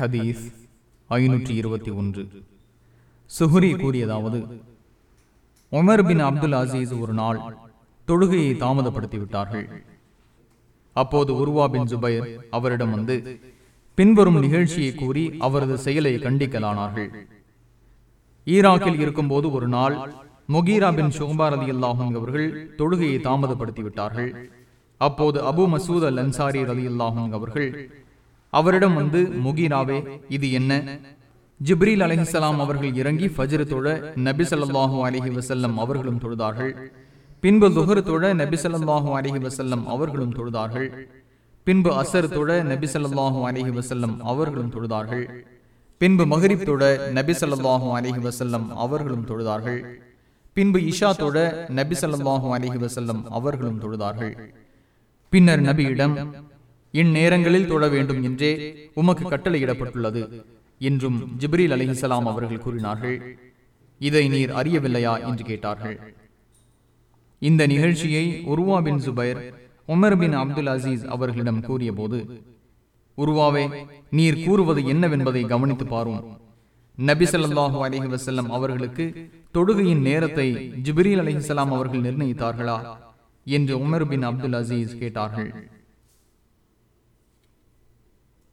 ஹதீஸ் ஐநூற்றி இருபத்தி ஒன்று. சுஹரி கூறியதாவது உமர் பின் அப்துல் அசீஸ் ஒரு நாள் தொழுகையை தாமதப்படுத்தி விட்டார்கள் அப்போது உருவா பின் ஜுபைர் அவரிடம் வந்து பின்வரும் நிகழ்ச்சியை கூறி அவரது செயலை கண்டிக்கலானார்கள். ஈராக்கில் இருக்கும்போது ஒரு நாள் முகீரா பின் ஷோபார் அலி அல்லாஹும் அவர்கள் தொழுகையை தாமதப்படுத்தி விட்டார்கள் அப்போது அபு மசூத் அல் அன்சாரி அலி அல்லாஹும் அவர்கள் அவரிடம் வந்து முகீராவே இது என்ன? ஜிப்ரீல் அலஹிசலாம் அவர்கள் இறங்கி ஃபஜ்ரு தொழ நபி ஸல்லல்லாஹு அலஹி வசல்லம் அவர்களும் தொழுதார்கள். பின்பு துஹர் தொழ நபி ஸல்லல்லாஹு அலஹி வசல்லம் அவர்களும் தொழுதார்கள். பின்பு அசர் தொழ நபி ஸல்லல்லாஹு அலஹி வசல்லம் அவர்களும் தொழுதார்கள். பின்பு மஹரிப் தொழ நபி ஸல்லல்லாஹு அலஹி வசல்லம் அவர்களும் தொழுதார்கள். பின்பு இஷா தொழ நபி ஸல்லல்லாஹு அலஹி வசல்லம் அவர்களும் தொழுதார்கள். பின்னர் நபியிடம் இந்நேரங்களில் தொழ வேண்டும் என்றே உமக்கு கட்டளையிடப்பட்டுள்ளது என்றும் ஜிப்ரீல் அலிஹிசலாம் அவர்கள் கூறினார்கள். இதை நீர் அறியவில்லையா? என்று கேட்டார்கள். இந்த நிகழ்ச்சியை Urwa bin Zubair Umar bin Abdul Aziz அவர்களிடம் கூறிய போது உருவாவே நீர் கூறுவது என்னவென்பதை கவனித்து பாரும். நபி ஸல்லல்லாஹு அலைஹி வஸல்லம் அவர்களுக்கு தொடுகையின் நேரத்தை ஜிப்ரீல் அலிஹிசலாம் அவர்கள் நிர்ணயித்தார்களா? என்று உமர் பின் அப்துல் அசீஸ் கேட்டார்கள்.